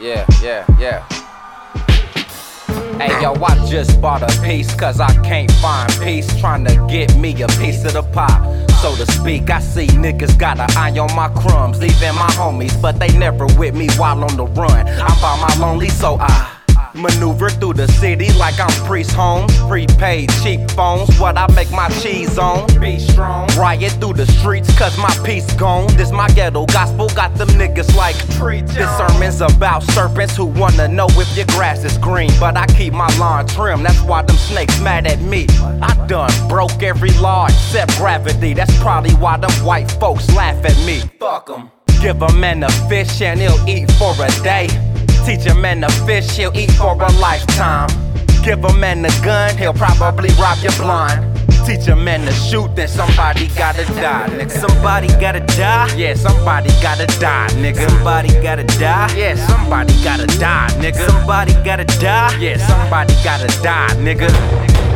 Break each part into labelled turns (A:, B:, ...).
A: Yeah, yeah, yeah. Hey yo, I just bought a piece cause I can't find peace. Trying to get me a piece of the pie, so to speak. I see niggas got an eye on my crumbs, even my homies, but they never with me while on the run. I'm by my lonely, so I. Maneuver through the city like I'm Priest Holmes. Prepaid cheap phones, what I make my cheese on. Be strong. Riot through the streets cause my peace gone. This my ghetto gospel, got them niggas like preach. This sermon's about serpents who wanna know if your grass is green. But I keep my lawn trim, that's why them snakes mad at me. I done broke every law except gravity. That's probably why them white folks laugh at me. Fuck Fuck 'em. Give a man a fish and he'll eat for a day. Teach a man to fish, he'll eat for a lifetime. Give a man a gun, he'll probably rob you blind. Teach a man to shoot, then somebody gotta die, nigga.
B: Somebody gotta die.
A: Yeah, somebody gotta die, nigga.
B: Somebody gotta die.
A: Yeah, somebody gotta die, nigga.
B: Somebody gotta die.
A: Yeah, somebody gotta die, nigga.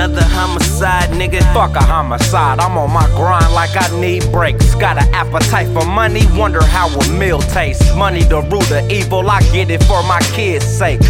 B: Another homicide, nigga.
A: Fuck a homicide, I'm on my grind like I need breaks. Got an appetite for money, wonder how a meal tastes. Money the root of evil, I get it for my kids' sake.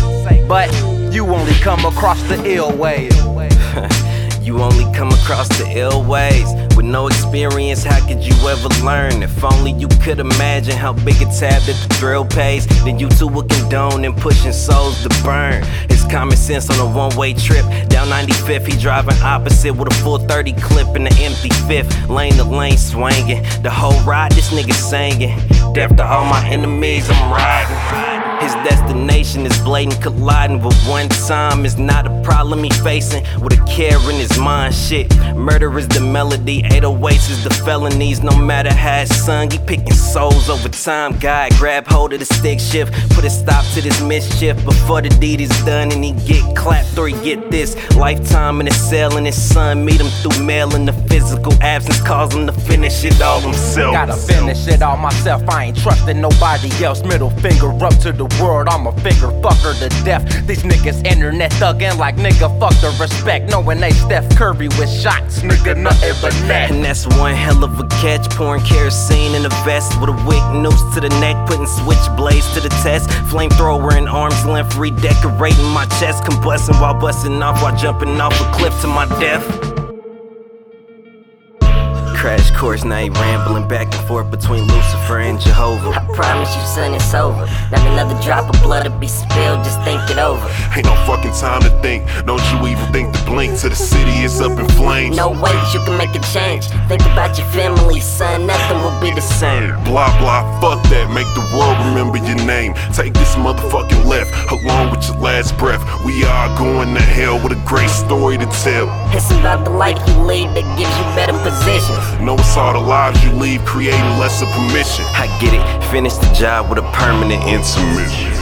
A: But you only come across the ill ways.
B: You only come across the ill ways. No experience, how could you ever learn? If only you could imagine how big a tab that the drill pays, then you too would condone and pushing souls to burn. It's common sense on a one way trip. Down 95th, he driving opposite with a full 30 clip in the empty fifth. Lane to lane swinging. The whole ride, this nigga singing. Death to all my enemies, I'm riding. His destination is blatant colliding, with one time is not a problem he facing. With a care in his mind, shit. Murder is the melody, 808s is the felonies. No matter how it's sung, he picking souls over time. God, grab hold of the stick shift, put a stop to this mischief before the deed is done and he get clapped or he get this lifetime in a cell and his son meet him through mail and the physical absence cause him to finish it all himself.
A: Gotta finish it all myself, I ain't trusting nobody else. Middle finger up to the world, I'm a figure fucker to death. These niggas internet thuggin' like nigga fuck the respect. Knowing they Steph Curry with shots, nigga nothing but net.
B: And that's one hell of a catch. Pouring kerosene in a vest with a wick noose to the neck, putting switchblades to the test. Flamethrower in arm's length, redecorating my chest, combusting while busting off while jumping off a cliff to my death. Crash course, now he rambling back and forth between Lucifer and Jehovah.
C: I promise you, son, it's over. Not another drop of blood to be spilled, just think it over.
D: Ain't no fucking time to think. Don't you even think to blink to the city is up in flames.
C: No way you can make a change. Think about your family, son, same.
D: Blah blah, fuck that. Make the world remember your name. Take this motherfucking left, along with your last breath. We are going to hell with a great story to tell.
C: It's about the life you lead that gives you better positions.
D: Know it's all the lives you leave, creating lesser permission.
B: I get it, finish the job with a permanent intermission.